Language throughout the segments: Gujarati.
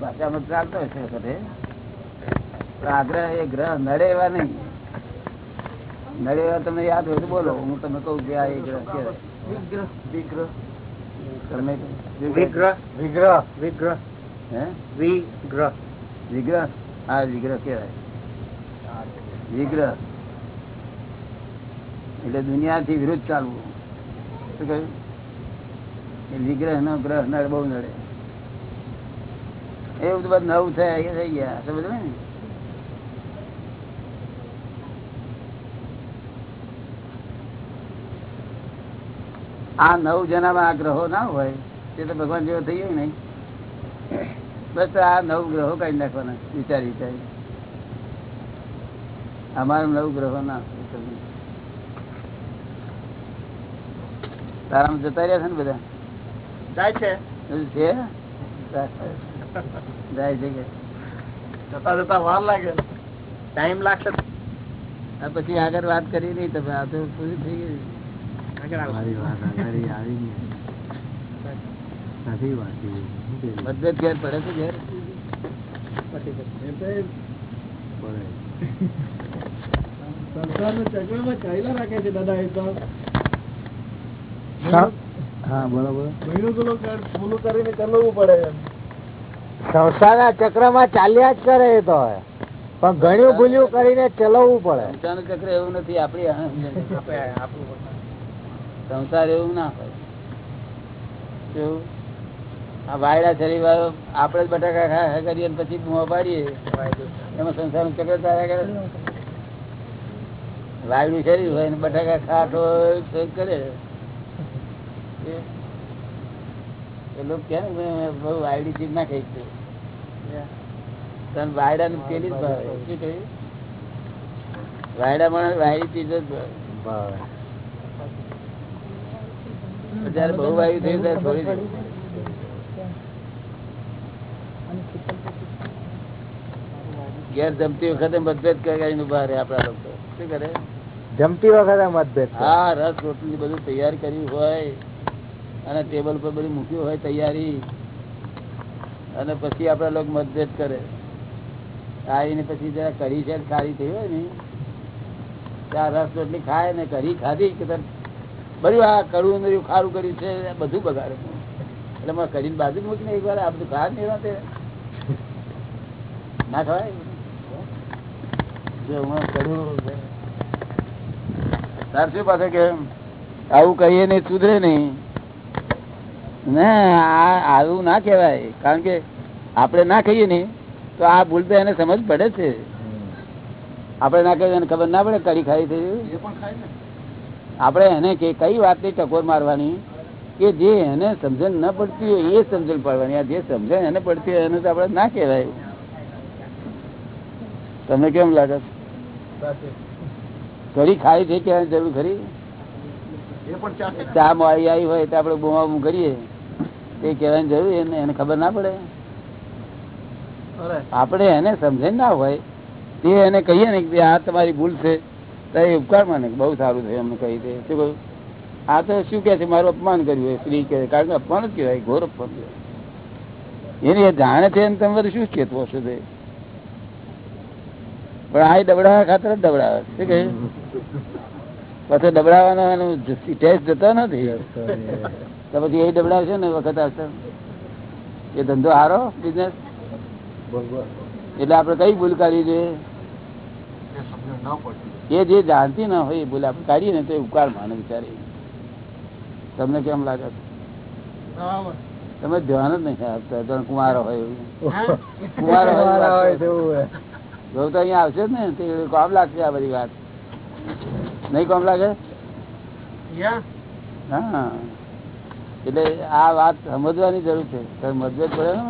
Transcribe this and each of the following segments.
ભાષામાં ચાલતો હશે વખતે આગ્રહ એ ગ્રહ નડે એવા નહીં. નડે એવા તમને યાદ હોય તો બોલો. હું તમને કહું કે આ એ ગ્રહ કહેવાય વિગ્રહ. તમે વિગ્રહ. વિગ્રહ. વિગ્રહ. હે? વિગ્રહ. વિગ્રહ? હા વિગ્રહ કહેવાય. વિગ્રહ. એટલે દુનિયાથી વિરુદ્ધ ચાલવું. શું કહ્યું? વિગ્રહ નો ગ્રહ નડે બહુ નડે. એવું તો બધું નવું થયા થઈ ગયા. સમજ ને? આ નવ જણામાં આ ગ્રહો ના હોય, તે તો ભગવાન જેવો થઈ ગયો નહીં બસ આ નવ ગ્રહો કાઢી નાખવાના, વિચારી વિચારી. અમારા નવ ગ્રહો ના તારામાં જતા રહ્યા છે ને બધા? જાય છે? જાય છે જતા જતા વાર લાગે. ટાઈમ લાગશે. પછી આગળ વાત કરી નઈ તમે આ તો પૂરી થઈ ગઈ. નથી વાંચી. મતભેદ ઘેર પડે છે ઘેર? પડે. હા સંસારના ચક્રમાં ચાલ્યા જ કરે એ તો પણ ઘણું ભૂલ્યું કરીને ચલાવવું પડે. સંસારનું ચક્ર એવું નથી આપડી સંસાર એવું ના હોય. આ વાયડા શરીર વાળો આપણે જ બટાકા ખા કરીએ પછી બૂમો પાડીએ. એમાં સંસારનું ચક્ર ચાલ્યા કરે વાયડું શરીર હોય ને બટાકા ખાટ હોય કરે. એ- લોકો કે બહુ વાયડી ચીજ ના ખાઈ છે. તને વાયડા નું પેલી જ ભાવે. શું કહ્યું વાયડા માણસ વાયડી ચીજ જ ભાવે. જયારે બહુ વાયુ થયું ત્યારે છોડી દે. ઘેર જમતી વખતે મતભેદ કરીને ઊભા રહે આપડા લોકો. શું કરે? જમતી વખતે મતભેદ હા રસ રોટલી બધું તૈયાર કર્યું હોય. અને ટેબલ પર બધું મૂક્યું હોય તૈયારી. અને પછી આપડા લોકો મતભેદ કરે. આવીને પછી જરા કરી છે સારી થઈ હોય ને. ત્યાં રસ રોટલી ખાય ને કરી ખાધી કે બધું આ કરવું નર્યું ખારું કર્યું છે બધું બગાડે. એટલે મારે કરીને બાજુ મૂકીને એક વાર આ બધું ખા નહીં તે. ના ખવાય? જો હું કરું શું પાસે કે આવું કહીએ નહીં સુધરે નહીં. ને આ આવું ના કહેવાય. કારણ કે આપણે ના કહીએ ને તો આ ભૂલ તો એને સમજ પડે છે. આપણે ના કહીએ એને ખબર ના પડે કઢી ખાઈ થઈ આપણે એને કે કઈ વાતની ટકોર મારવાની કે જે એને સમજણ ન પડતી હોય એ સમજણ પડવાની. આ જે સમજણ એને પડતી હોય એને તો આપણે ના કહેવાય. તમને કેમ લાગે? કડી ખાઈ છે ક્યાં જરૂર ખરી? ચા મળી આવી હોય તો આપડે બુમા કરીએ. તે કહેવાની જરૂર એને એને ખબર ના પડે. આપણે એને સમજે ના હોય તે એને કહીએ ને કે આ તમારી ભૂલ છે તો એ ઉપકાર માને બહુ સારું થયું એમને કહી દે. શું કહ્યું? આ તો શું કે છે? મારું અપમાન કર્યું સ્ત્રી કહે કારણ કે અપમાન જ કહેવાય ઘોર અપમાન કહેવાય. એને એ જાણે છે ને તમે શું કહેતું હશે તે? પણ આ દબડાવા ખાતર જ દબડાવે શું કહ્યું પછી દબડાવાનો એનો ટેસ્ટ જતો નથી. તો પછી એ દબડાવશે ને વખત આવશે. એ ધંધો હારો બિઝનેસ એટલે આપડે કઈ ભૂલ કાઢી જોઈએ? એ જે જાણતી ના હોય એ ભૂલ આપણે કાઢીએ ને તો એ ઉપકાર માને બિચારી. તમને કેમ લાગે? તમે ધ્યાન જ નહીં આપતા કુમારો હોય એવું. કુમારો હોય તો અહીંયા આવશે જ ને તે કામ લાગશે આ બધી વાત. નહીં કામ લાગે? હા. એટલે આ વાત સમજવાની જરૂર છે. મતભેદ પડે ને?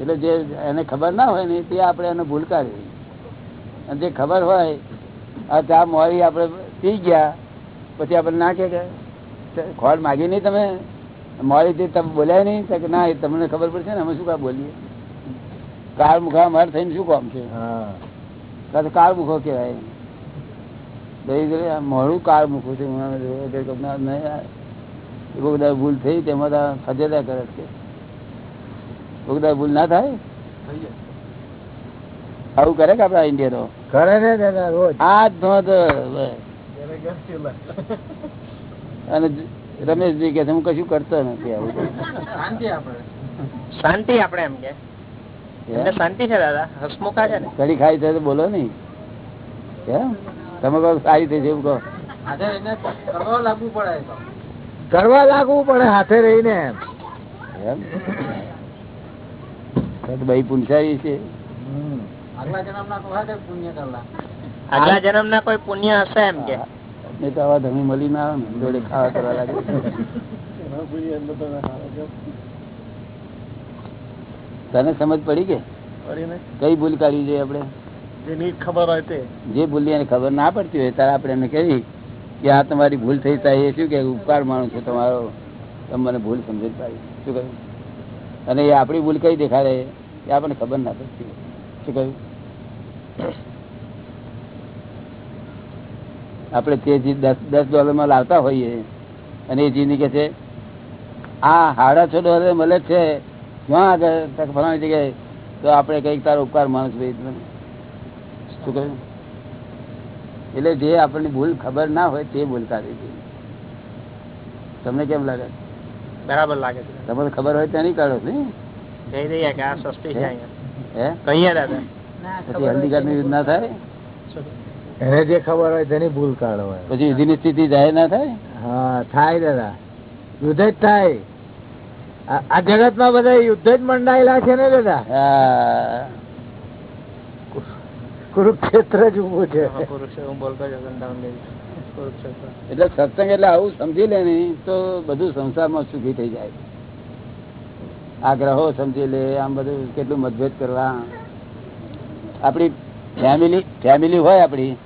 એટલે જે એને ખબર ના હોય ને તે આપણે એને ભૂલ કાઢવી અને જે ખબર હોય આ ચા મોડી આપણે પી ગયા પછી આપણે ના કે ખોળ માગી નહીં તમે? મોડી થી તમે બોલ્યા નહીં? કે ના એ તમને ખબર પડશે ને અમે શું કા બોલીએ? કાર મુખા માર થઈને શું કામ છે? હા. કાં તો કાળ મુખો કહેવાય મોડું કાળ મૂકું છું. કોઈ દાડો ભૂલ થઈ તેમાં તો ફજેદા કરે છે. કોઈ દાડો ભૂલ ના થાય? આવું કરે કે આપડા ઇન્ડિયનો કરે ને દાદા રોજ. આ જ અને રમેશજી કે હું કશું કરતો નથી આવું. શાંતિ આપણે એમ કે. શાંતિ છે દાદા? હસમુખા છે ને? કડી ખાઈ થાય તો બોલો નહીં. કેમ તમે કહો સારી થઈ છે એવું કહો. કરવા લાગવું પડે હાથે રહીને ભાઈ પુનસારી છે. આગલા જન્મ ના કોઈ પુણ્ય હશે એમ કે? આવા ધમી મળી ના આવે ને જોડે ખાવા કરવા લાગે. તને સમજ પડી કે? કઈ ભૂલ કાઢવી જોઈએ આપડે જેની ખબર હોય તે. જે ભૂલી એને ખબર ના પડતી હોય ત્યારે આપણે એમને કહી કે આ તમારી ભૂલ થઈ થાય એ શું કે ઉપકાર માણું છું, તમારો, તમે મને ભૂલ સમજી પાડી. શું કહ્યું? અને એ આપણી ભૂલ કઈ દેખાડે એ આપણને ખબર ના પડતી શું કહ્યું? આપણે તે ચીજ દસ દસ ડોલરમાં લાવતા હોઈએ અને એ જીની કે છે, આ સાડા છ ડોલર મળે જ છે, ક્યાં આગળ? ફલાણી જગ્યાએ. તો આપણે કંઈક તારો ઉપકાર માણસ ભાઈ શું કહ્યું? એટલે જે આપણને ભૂલ ખબર ના હોય તે ભૂલ કાઢી છે તમને કેમ લાગે? બરાબર લાગે છે. તમને ખબર હોય ત્યાં નહીં કાઢો નહીં? કહી દઈએ કે આ સસ્તી છે અહીંયા. હે? કહીએ દાદા. પછી હલ્દીઘાટની ના થાય? એને જે ખબર હોય તેની ભૂલ કાઢો પછી વિધિની સ્થિતિ જાહેર ના થાય? હા થાય દાદા. યુદ્ધ જ થાય. આ- આ જગતમાં બધા યુદ્ધ જ મંડાયેલા છે ને દાદા? હા. કુરુક્ષેત્ર જ ઉભું છે. એટલે સત્સંગ એટલે આવું સમજી લે ને તો બધું સંસારમાં સુખી થઈ જાય. આ ગ્રહો સમજી લે આમ બધું કેટલું મતભેદ કરવા. આપણી ફેમિલી ફેમિલી હોય આપણી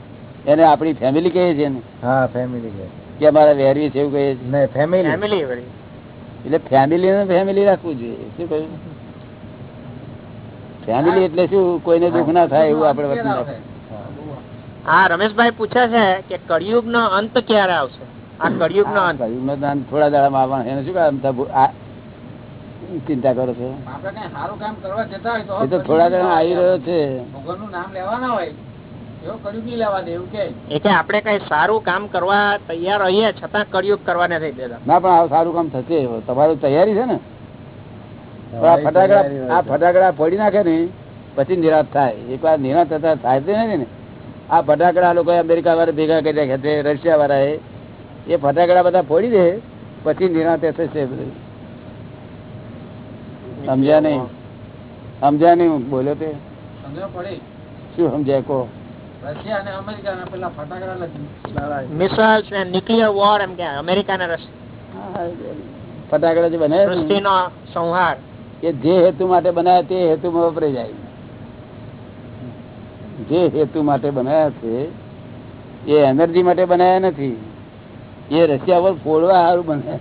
એને આપણી ફેમિલી કહીએ છીએ ને. હા ફેમિલી કહે કે અમારા વેરવી છે એવું કહીએ છે. ફેમિલી ફેમિલી એટલે ફેમિલી ને ફેમિલી રાખવું જોઈએ. શું કહ્યું? ફેમિલી એટલે શું? કોઈને દુઃખ ના થાય એવું આપણે વચન હા રમેશભાઈ પૂછે છે કે કળિયુગ નો અંત ક્યારે આવશે? આ કળિયુગ નો અંત. કળિયુગ નો અંત થોડા દાડામાં આવવાનો એને શું કામ? ચિંતા કરો છો? આપણે કઈ સારું કામ કરવા જતા હોય એ તો થોડા દાડા આવી રહ્યો છે. ભગવાનનું નામ લેવાના હોય. એવો કર્યું નહીં એવું કે. એ કઈ સારું કામ કરવા તૈયાર રહીએ છતાં કળિયુગ કરવા નથી દેતા. ના પણ સારું કામ થશે. તમારું તૈયારી છે ને? ફટાકડા આ ફટાકડા ફોડી નાખે ને પછી નિરાશ થાય. એક વાર નિરાશ થતા થાય તે ને. આ ફટાકડા લોકો અમેરિકા વાળા ભેગા કરી રાખ્યા છે રશિયા વાળા એ ફટાકડા બધા ફોડી દે પછી નિરાશ થશે સમજ્યા નહીં? સમજ્યા નહીં? હું બોલ્યો તે શું સમજ્યા કહો? રશિયા અને અમેરિકાના પેલા ફટાકડા મિસાઇલ્સ એન્ડ ન્યુક્લિયર વોર એમ કે અમેરિકા ફટાકડા જે બને સંહાર. કે જે હેતુ માટે બનાવ્યા તે હેતુમાં વપરાઈ જાય. જે હેતુ માટે બનાવ્યા છે એ એનર્જી માટે બનાવ્યા નથી. એ રશિયા પર ફોડવા સારું બનાવ્યા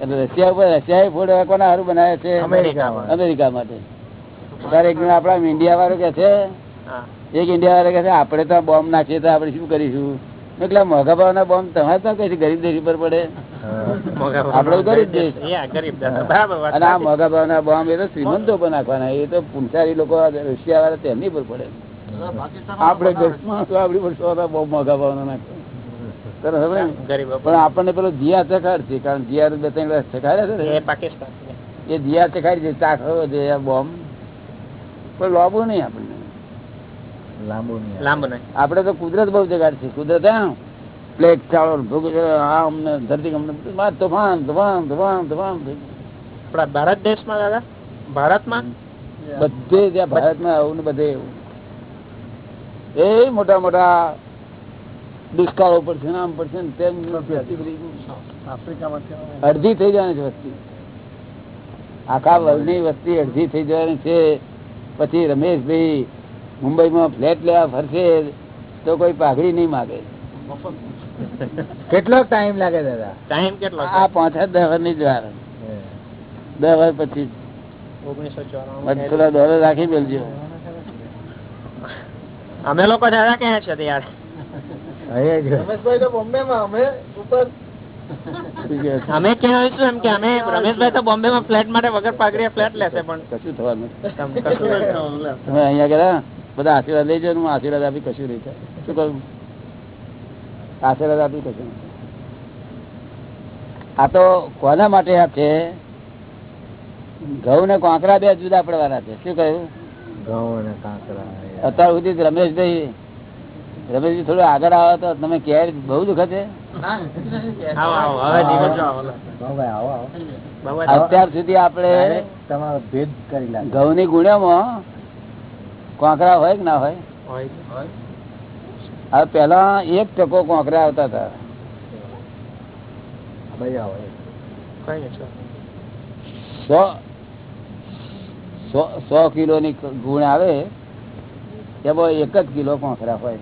એટલે રશિયા ઉપર રશિયા ફોડવા કોના સારું બનાવ્યા છે. અમેરિકા માટે. ત્યારે એક આપણા ઇન્ડિયા વાળો કે છે. એક ઇન્ડિયા વાળો કે છે આપણે તો બોમ્બ નાખીએ તો આપણે શું કરીશું? મેં મોઘા ભાવ ના બોમ્બ તમારે તો કઈ ગરીબ દેશ ઉપર પડે? આપડે ગરીબ દેશ. Yeah, ગરીબ દેશ. બરાબર વાત અને આ મોઘા ભાવ ના બોમ્બ એ તો શ્રીમંતો પર નાખવાના એ તો પુંસારી લોકો રશિયા વાળા તેમની પર પડે. આપણે દેશમાં તો આપણી પર સો બહુ ભાવ ના નાખે પણ આપણને પેલો જીયા ચખાડ છે કારણ જીયા બે ત્રણ વર્ષ ચખાડ્યા છે એ ને પાકિસ્તાન એ જીયા ચખાડી છે ચાખો છે આ બોમ્બ. પણ લોબુ નહીં આપણને આપણે તો કુદરત બહુ જગાડ છે. કુદરત હા પ્લેગ ચાળો આ અમને ધરતી અમને તોફાન તોફાન તોફાન તોફાન. આપણા ભારત દેશમાં દાદા? ભારતમાં? બધે ત્યાં ભારતમાં આવું ને બધે એવું. એ મોટા મોટા દુષ્કાળો પડશે છે આમ પડશે ને તેમ અડધી થઈ જવાની છે વસ્તી. આખા વર્લ્ડની વસ્તી અડધી થઈ જવાની છે. પછી રમેશભાઈ મુંબઈમાં ફ્લેટ લેવા ફરશે તો કોઈ પાઘડી નહીં માગે. કેટલો ટાઈમ લાગે દાદા? ટાઈમ કેટલો આ પાંચ જ દસ વર્ષની જ વાર દસ વર્ષ પછી થોડા ડોલર રાખી મેલજો અમે લોકો દાદા ક્યાં છે યાર રમેશભાઈ તો બોમ્બે માં અમે ઉપર. શું અમે એમ કે અમે રમેશભાઈ તો બોમ્બે માં ફ્લેટ માટે વગર પાઘડીએ ફ્લેટ લેશે પણ. કશું થવાનું. અહીંયા ગયા? બધા આશીર્વાદ લઈ જાય હું આશીર્વાદ આપી કશું નહીં થાય. શું કરું આશીર્વાદ આપી કશું આ તો કોના માટે આ છે? ઘઉં ને કોંકરા બે જુદા પડવાના છે. શું કહ્યું? ઘઉં અને કાંકરા અત્યાર સુધી રમેશભાઈ રમેશભાઈ થોડું આગળ આવે તો તમે કેર બહુ દુખે છે? અત્યાર સુધી આપણે તમારો ભેદ કરી લાગે ઘઉં ની ગુણ્યામાં કોંકરા હોય કે ના હોય? હોય. હવે પેલા એક ટકો કોંકરા આવતા હતા. સો સો- સો કિલો ની ગુણ આવે એમાં એક જ કિલો કોંકરા હોય.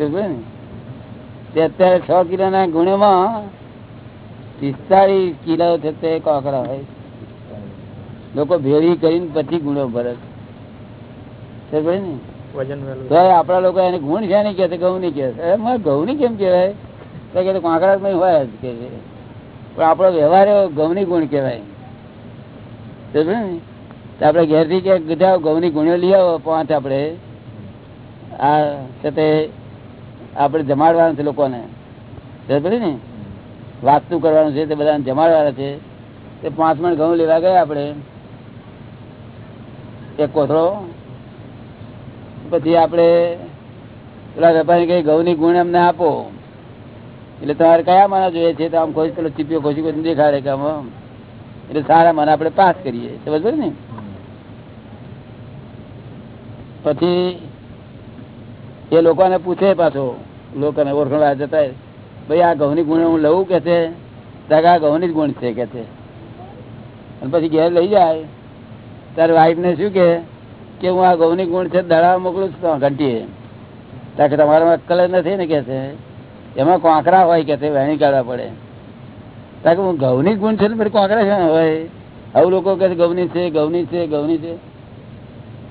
ને? તે અત્યારે છ કિલો ના ગુણમાં પિસ્તાળીસ કિલો છે તે કોકરા હોય. લોકો ભેળી કરીને પછી ગુણો ભરે છે સમજ્યો ને વજન વેલું તો આપડા લોકો એને ગુણ છે નહીં કે ઘઉં નહીં કે ઘઉં ની કેમ કેવાય તો કે કોંકરા માં હોય જ કે પણ આપણો વ્યવહાર એવો ઘઉં ની ગુણ કેવાય ને આપડે ઘેરથી કે બધા ઘઉં ની ગુણો લઈ આવો પાંચ આપડે આ તે આપડે જમાડવાનું છે લોકોને. સમજ ને વાસ્તુ કરવાનું છે તે બધાને જમાડવાના છે. તે પાંચ મણ ઘઉં લેવા ગયા આપડે એક કોથળો. પછી આપણે પેલા વેપારી કઈ ઘઉં ની ગુણ અમને આપો. એટલે તમારે કયા માના જોઈએ છે? તો આમ કોઈ પેલો ચીપીઓ ખોસી ખોસી દેખાડે કે આમ એટલે સારા મને આપણે પાસ કરીએ. સમજ ને? પછી એ લોકોને પૂછે પાછો, લોકોને ઓળખવા જતા, ભાઈ આ ઘઉં ની ગુણ હું લઉં? કે છે. આ ઘઉં ની જ ગુણ છે, કે છે. અને પછી ઘેર લઈ જાય. તારે વાઈફ ને શું કે કે હું આ ગૌની ગુણ છે દડા મોકલું છું ઘંટીએ. ત્યાં કે તમારામાં અક્કલ જ નથી ને કે છે? એમાં કોંકરા હોય કે વહેણી કાઢવા પડે. ત્યાં કે હું ઘઉં ગુણ છે ને પછી કોંકરા છે હોય આવું લોકો કે ગૌની છે ગૌની છે ગૌની છે.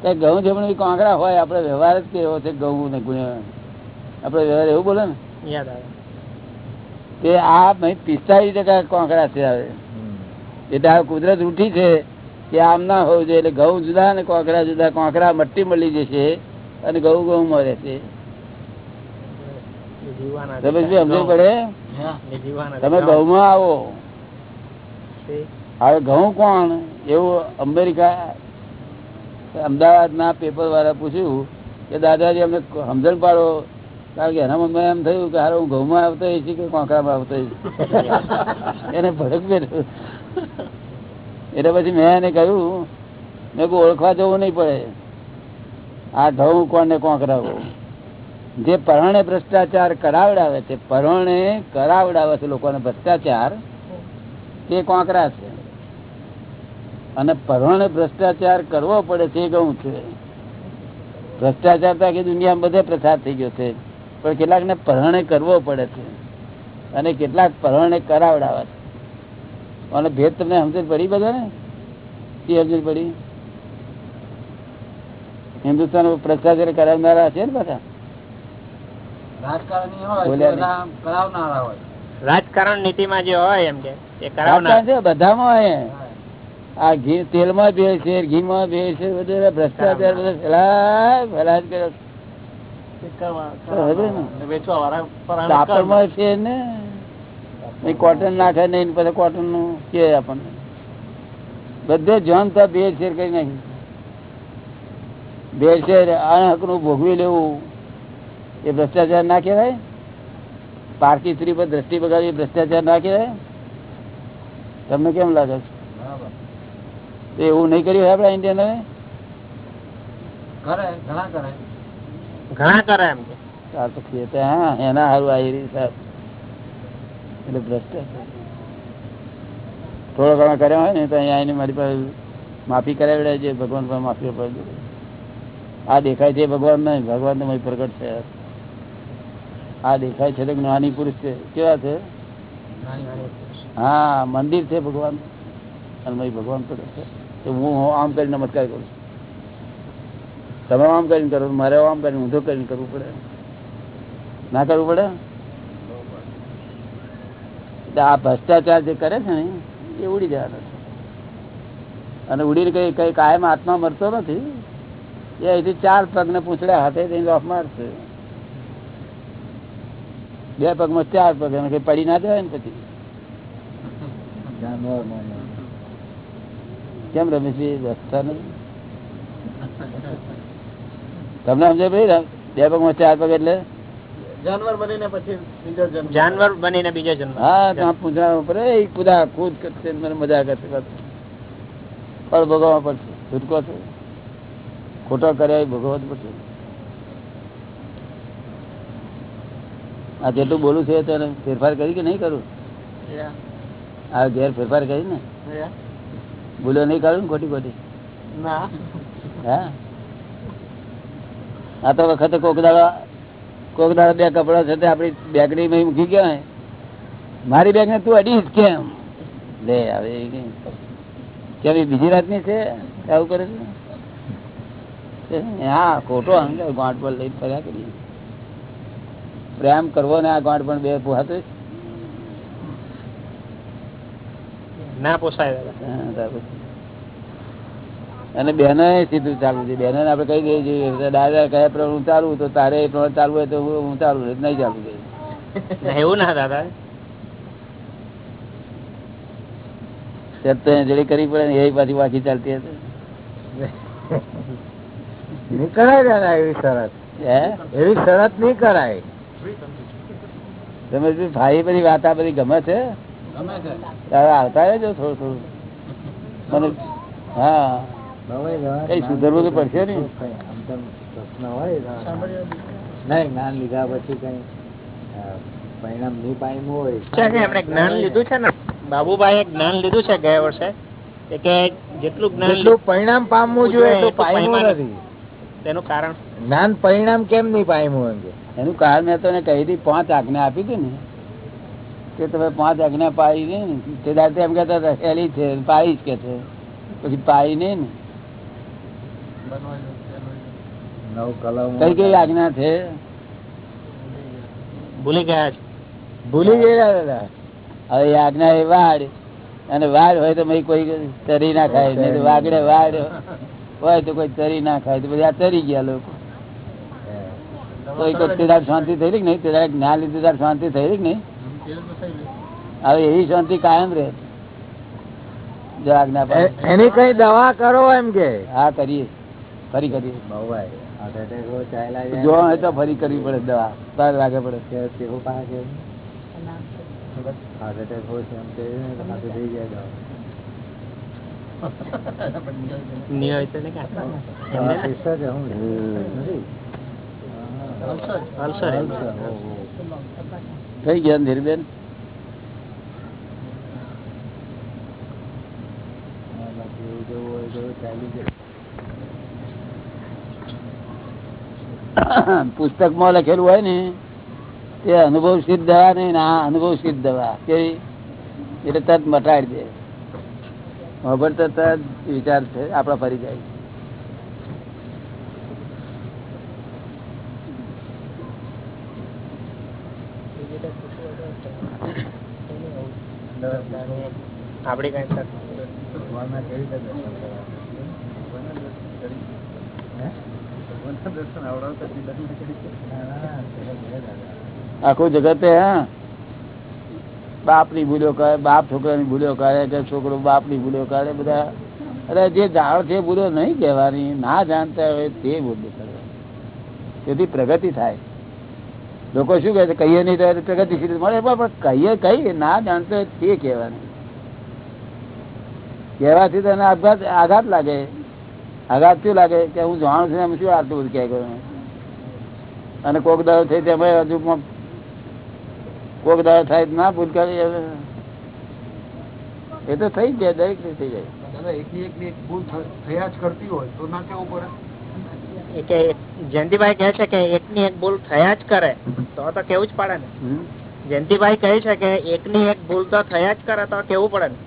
ત્યાં ઘઉં જમણ કોંકરા હોય આપણે વ્યવહાર જ કેવો છે ઘઉં ને ગુણ. આપણે વ્યવહાર એવું બોલે ને? યાદ આવે. તે આ પિસ્તાળીસ ટકા કોંકરા છે હવે. એટલે આ કુદરત ઉઠી છે કે આમ ના હોવું જોઈએ. એટલે ઘઉં જુદા ને કોંકરા જુદા. કોકરા મટ્ટી મળી જશે અને ઘઉં ઘઉં મળે છે તમે શું સમજવું પડે? તમે ઘઉંમાં આવો. હવે ઘઉં કોણ? એવું અમેરિકા અમદાવાદ ના પેપર વાળા પૂછ્યું કે દાદાજી અમને સમજણ પાડો. કારણ કે એના મનમાં એમ થયું કે હારો હું ઘઉંમાં આવતો હોઈશ કે કોંકરામાં આવતો હોઈશ? એને ભડક બેઠો. એટલે પછી મેં એને કહ્યું, મેં કોઈ ઓળખવા જવું નહીં પડે. આ ઘઉં કોણ ને કોંકરાવો જે પરણે ભ્રષ્ટાચાર કરાવડાવે છે, પરણે કરાવડાવે છે લોકોને ભ્રષ્ટાચાર, તે કોંકરા છે અને પરણે ભ્રષ્ટાચાર કરવો પડે એ ઘઉં છે. ભ્રષ્ટાચાર તો આખી દુનિયામાં બધે પ્રસાર થઈ ગયો છે. પણ કેટલાક ને પરણે કરવો પડે છે. અને કેટલાક પરણે કરાવડાવે છે. અને ભેદ તમને સમજણ પડી બધા ને શી સમજણ પડી? હિન્દુસ્તાન ભ્રષ્ટાચાર કરાવનારા છે ને બધા? રાજકારણી હોય તો બોલ્યા બધા કરાવનારા હોય. રાજકારણ નીતિમાં જે હોય એમ કે એ રાજકારણ કરાવનાર છે બધામાં હોય આ ઘી તેલમાં ભેળ છે ઘીમાં ભેળ છે બધું ભ્રષ્ટાચાર બધો ફેલાય ફેલાય જ વેચવા વાળા છે ને. એ કોટન નાખે નહીં પછી કોટનનું કે આપણને? બધે જોન તો ભેળ શેર કરી નાખી. ભેળ શેર અણહકનું ભોગવી લેવું એ ભ્રષ્ટાચાર ના કહેવાય? પારકી સ્ત્રી પર દ્રષ્ટિ બગાડવી ભ્રષ્ટાચાર ના કહેવાય? તમને કેમ લાગે છે? એવું નહીં કર્યું હોય આપડા ઇન્ડિયન હવે? કરે ઘણા કરે. ઘણા કરે એમ હા એના સારું આવી રહી સાહેબ. એટલે ભ્રષ્ટાચાર થોડો ઘણો કર્યો હોય ને તો અહીંયા આવીને મારી પાસે માફી કરાવડે છે ભગવાન પણ માફી અપાવી આ દેખાય છે ભગવાન નહીં ભગવાન તો મારી પ્રગટ છે. આ દેખાય છે તો જ્ઞાની પુરુષ છે. કેવા છે? હા મંદિર છે ભગવાન. અને મારી ભગવાન પ્રગટ છે. તો હું આમ કરીને નમસ્કાર કરું છું. તમે આમ કરીને કરો મારે આમ કરીને ઊંધો કરીને કરવું પડે. ના કરવું પડે? આ ભ્રષ્ટાચાર જે કરે છે ને, એ ઉડી જવાનો છે. અને ઉડીને કઈ કઈ કાયમ આત્મા મરતો નથી. એ અહીંથી ચાર પગને પૂંછડ્યા હાથે જઈને લોફ મારશે. બે પગમાં ચાર પગ એને કઈ પડી ના જવાય ને પછી. કેમ રમેશભાઈ રસ્તા નથી? તમને સમજે ભાઈ, બે પગમાં ચાર પગ એટલે? જાનવર બનીને પછી બીજો જન્મ. જાનવર બનીને બીજો જન્મ. હા તો પૂજા ઉપર એ કુદા કૂદ કરશે મને મજા કરશે પણ ભોગવવા પડશે છૂટકો છે. ખોટો કર્યા એ ભોગવવા જ પડશે. આ જેટલું બોલું છે તેને એને ફેરફાર કરી કે નહીં કરું? આ ઘેર ફેરફાર કરી ને? ભૂલો નહીં કાઢું ને ખોટી ખોટી? ના. હા? આ તો વખતે કોક દાડો કોક દાડો બે કપડા છે તે આપડી બેગડી માં મૂકી ગયા. મારી બેગ ને તું અડીશ કેમ? લે આવે કેમ? એ બીજી રાતની છે? આવું કરે છે? હા ખોટો અહંકાર ગાંઠ પર લઈને ફર્યા કરી પ્રેમ કરવો ને આ ગાંઠ પણ બે પોહાતો ના પોસાય દાદા. અને બહેનો સીધું ચાલવું છે બહેનો આપણે કહી દઈએ છીએ દાદા કયા પ્રમાણે હું ચાલવું તો તારે એ પ્રમાણે ચાલવું હોય તો હું ચાલવું નહીં ચાલવું જોઈએ. એવું ના દાદા. જેડી કરવી પડે ને એ પાછી વાંચી ચાલતી હતી કરાય એવી શરત. હે? એવી શરત નહીં કરાય. તમે ભાઈ બધી વાત આ બધી ગમે છે? ગમે છે. આવતા રહેજો થોડું થોડું. મને હા. કઈ સુધરવું તો પડશે ને? નહીં જ્ઞાન લીધા પછી કઈ પરિણામ નહીં પામ્યું હોય. આપણે જ્ઞાન લીધું છે ને? બાબુભાઈ જ્ઞાન લીધું છે ગયા વર્ષે? કે જેટલું જ્ઞાન જેટલું પરિણામ પામવું જોઈએ એટલું એટલું પામ્યું પામ્યું નથી. તેનું કારણ? જ્ઞાન પરિણામ કેમ નહીં પામ્યું એમ કે? એનું કારણ મેં તને કહી હતી પાંચ આજ્ઞા આપી હતી ને. કે તમે પાંચ આજ્ઞા પાડી ને તે દાડે એમ કહેતા હતા છે છે જ કે છે. પછી પાડી નહીં ને. નવ કલમ કઈ કઈ આજ્ઞા છે? ભૂલી ગયા ભૂલી ગયા દાદા. હવે આજ્ઞા એ વાડ. અને વાડ હોય તો કોઈ તરી ના ખાય નહીં વાગડે વાડ હોય તો કોઈ તરી ના ખાય. તો બધા તરી ગયા લોકો. કોઈ કોઈ તેદાર શાંતિ થઈ રહી નહીં? તેદાર જ્ઞાન લીધું તાર શાંતિ થઈ રહી નહીં? હવે એવી શાંતિ કાયમ રહે. જો આજ્ઞા એની કઈ દવા કરો એમ કે? હા કરીએ. ફરી કરી એટેક હોય તો ફરી કરવી પડે દવા. તાર લાગે પડે. પાસે હાર્ટ એટેક હોય છે એમ તો થઈ જાય. થઈ ગયા ધીરબેન? બાકી એવું જેવું હોય તો ચાલી જાય. પુસ્તકમાં લખેલું હોય ને તે અનુભવ સિદ્ધ દવા નહીં ને અનુભવ સિદ્ધ દવા કેવી એટલે તરત મટાડી દે. ખબર તો તરત વિચાર છે આપડા ફરી જાય. આપડી કઈ ભગવાનના દર્શન આખું જગતે હા. બાપની ભૂલો કરે બાપ છોકરા ની ભૂલો કરે કે છોકરો બાપની ભૂલો કરે બધા. અરે જે જાણ છે ભૂલો નહીં કહેવાની ના જાણતા હોય તે ભૂલો કરે. તેથી પ્રગતિ થાય. લોકો શું કહે છે? કહીએ નહીં તો પ્રગતિશીલ મળે પણ કહીએ કહીએ ના જાણતો હોય તે કહેવાની. કહેવાથી તને આઘાત આઘાત લાગે. આઘાત શું લાગે? કે હું જાણું છું એમ શું આટલું બધું ક્યાંય કરું અને કોક દાડો થઈ તેમાં હજુ કોક દાડો થાય ના ભૂલ કરી એ તો થઈ જાય દરેક ને થઈ જાય. દાદા એકની એકની એક ભૂલ થયા જ કરતી હોય તો ના કેવું પડે? કે જયંતિભાઈ કહે છે કે એકની એક ભૂલ થયા જ કરે તો તો કેવું જ પડે ને? જયંતિભાઈ કહે છે કે એકની એક ભૂલ તો થયા જ કરે તો કેવું પડે ને?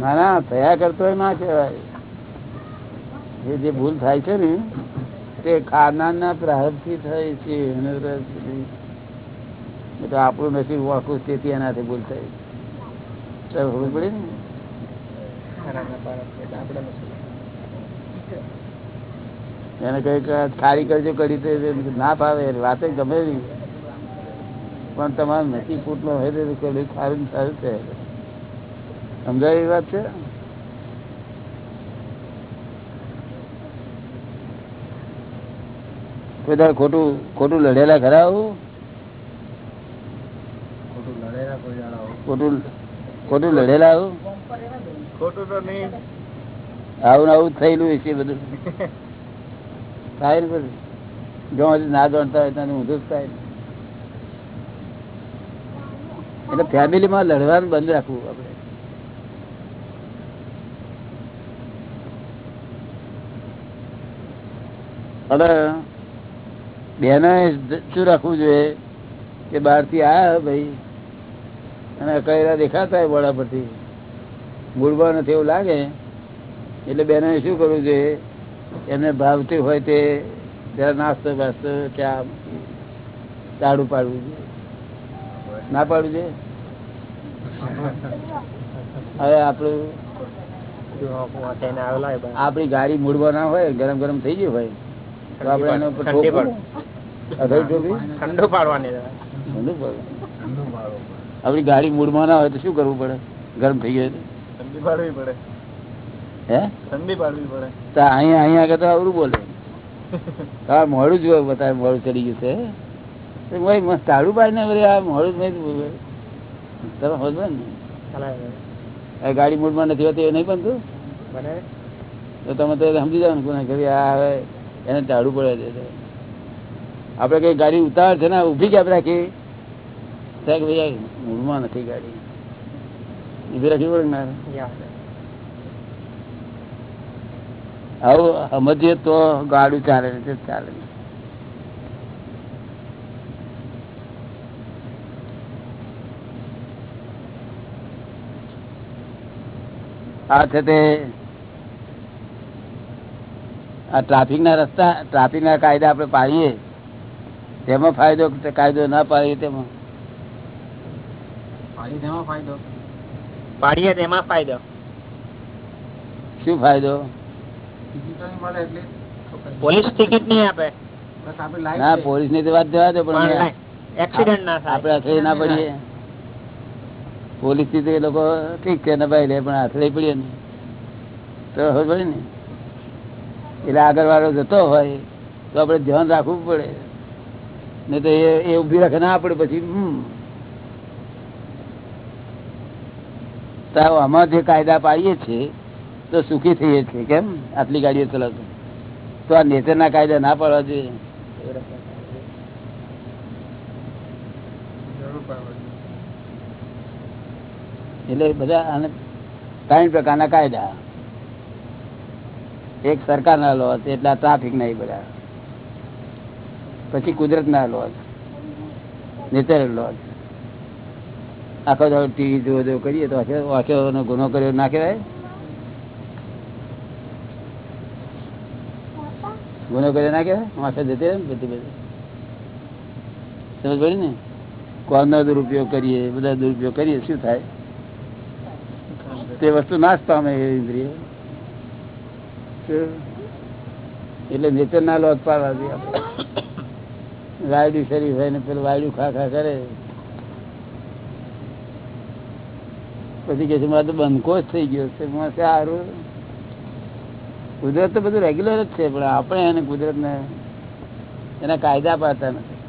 ના ના થયા કરતો ના કહેવાય. એ જે ભૂલ થાય છે ને તે ખાનાર ના પ્રારબ્ધથી થાય છે. એ તો આપણું નસીબ વાંકું તેથી એનાથી ભૂલ થાય ખબર પડી ને. એને કંઈક ખારી કરજો કરી ના ભાવે વાતે ગમે નહીં પણ તમારે નથી ફૂટનો હોય તો સારું છે સમજાય એ વાત છે કોઈ ખોટું ખોટું લડેલા ખરા ખોટું લડેલા આવું. ખોટું લડેલા આવું? ખોટું તો નહીં. આવું આવું થયેલું છે બધું. થાય ને બધું. જો હજી ના જાણતા હોય ત્યાં ઊંધું જ થાય. એટલે ફેમિલીમાં લડવાનું બંધ રાખવું આપણે. અને બેને શું રાખવું જોઈએ? કે બહારથી આયા ભાઈ? અને કઈરા દેખાતા હોય વડા પરથી? ગુડબા નથી એવું લાગે? એટલે બેને શું કરવું જોઈએ? એમને ભાવતી હોય તે જરા નાસ્તો બાસ્તો ચા ચાડું પાડવું જોઈએ? ના પાડવું જોઈએ? હવે આપણું આપણી ગાડી મૂળવા ના હોય ગરમ ગરમ થઈ ગયું હોય ઠંડી ઠોકવું. અધર ટોપી? પાડવાની છે. ઠંડુ પડે. ઠંડુ પાડવું પડે. આપણી ગાડી મૂળમાં ના હોય તો શું કરવું પડે? ગરમ થઈ ગયું ઠંડી પાડવી પડે. હે? ઠંડી પાડવી પડે. તો અહીંયા અહીંયા આગળ તો આવડું બોલે. હા મોડું જ બતાવે મોડું ચડી ગયું છે. ભાઈ મસ્ત ટાળું પાડીને વળી આ મોડું જ નહીં બોલે. તમે સમજો ને ગાડી મૂળમાં નથી હોતી એ નહીં બનતું? બને? તો તમે તો સમજી જાવ ને કોને ઘરે આ હવે એને ટાળું પડે છે. આપણે કઈ ગાડી ઉતાર છે ને ઊભી કેમ રાખી. સાહેબ ભાઈ મૂળમાં નથી ગાડી. ઊભી રાખવી પડે ના આવું સમજીએ તો ગાડું ચાલે છે ચાલે આ છે તે આ ટ્રાફિક ના રસ્તા ટ્રાફિક ના કાયદા આપણે પાડીએ. તેમાં ફાયદો કાયદો ના પાડીએ તેમાં? પાડી દેવામાં ફાયદો? પાડીએ તેમાં ફાયદો. શું ફાયદો? ટિકિટો નહીં મળે એટલે પોલીસ ટિકિટ નહીં આપે. બસ ના પોલીસની તો વાત જવા દે પણ એક્સિડન્ટ ના આપણે થાય અથડે ના પડીએ. પોલીસથી તો એ લોકો ઠીક છે ને ભાઈ લે પણ અથડે પડીએ ને. તો ખબર ને? એટલે આગળ વાળો જતો હોય, તો આપણે ધ્યાન રાખવું પડે. નહીં તો એ ઊભી રાખે ના આપણે પછી આમાં જે કાયદા પાડીએ છીએ, તો સુખી થઈએ છીએ, કેમ? આટલી ગાડીઓ ચલાવતો. તો આ નેચરના કાયદા ના પાડવા જોઈએ. એટલે બધા ત્રણ પ્રકારના કાયદા. એક સરકારના લો એટલા ટ્રાફિક ના એ બધા. પછી કુદરત ના નેચરલ લો આખો દાડો ટીવી જોવો જોવો કરીએ તો વાંખ્યો ગુનો કર્યો ના કહેવાય? ગુનો કર્યો ના કહેવાય? વાંખે જતી સમજ પડી ને? કોનો દુરુપયોગ કરીએ, બધા દુરુપયોગ કરીએ, શું થાય? તે વસ્તુ નાશ પામે ઇન્દ્રિય. એટલે નેચર ના લોક પાડવા વાયડું શરીર હોય ને પેલું વાયડું ખા ખા કરે. પછી કે છે મારે તો બંધકો જ થઈ ગયો છે. મારે સારું. કુદરત તો બધું રેગ્યુલર જ છે પણ આપણે એને કુદરત ને એના કાયદા પાડતા નથી.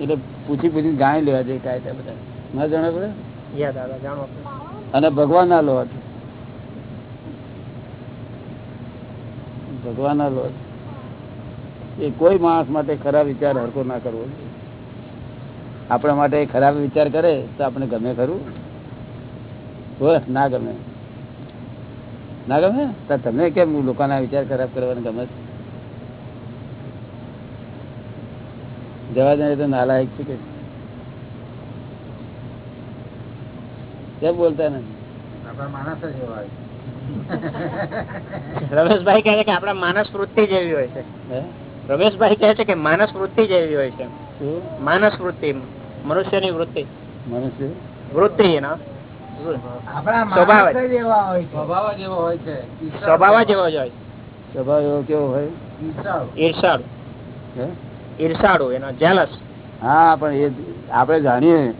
એટલે પૂછી પૂછી જાણી લેવા જોઈએ કાયદા બધા. ના જાણે પડે? યાદ આવે જાણો અને ભગવાન ના લો. ભગવાન એ કોઈ માણસ માટે ખરાબ વિચાર હરકો ના કરવો આપણા માટે ખરાબ વિચાર કરે તો આપણે ગમે ખરું? ના ગમે. ના ગમે? તો તમને કેમ લોકોના વિચાર ખરાબ કરવાને ગમે છે? જવા જાય તો નાલાયક છે કે કેમ બોલતા નથી? માણસ જ એવા. રમેશભાઈ કહે છે કે આપડા માનસ વૃત્તિ જેવી હોય છે. રમેશભાઈ કહે છે કે માનસ વૃત્તિ જેવી હોય છે. માનસ વૃત્તિ મનુષ્યની વૃત્તિ. મનુષ્ય? વૃત્તિ એનો. સ્વભાવ જેવો જ હોય છે. સ્વભાવ જ એવો હોય છે. સ્વભાવ જ હોય સ્વભાવ એવો કેવો હોય? ઈર્ષાળુ. હે? ઈર્ષાળુ એનો જેલસ હા પણ એ આપણે જાણીએ.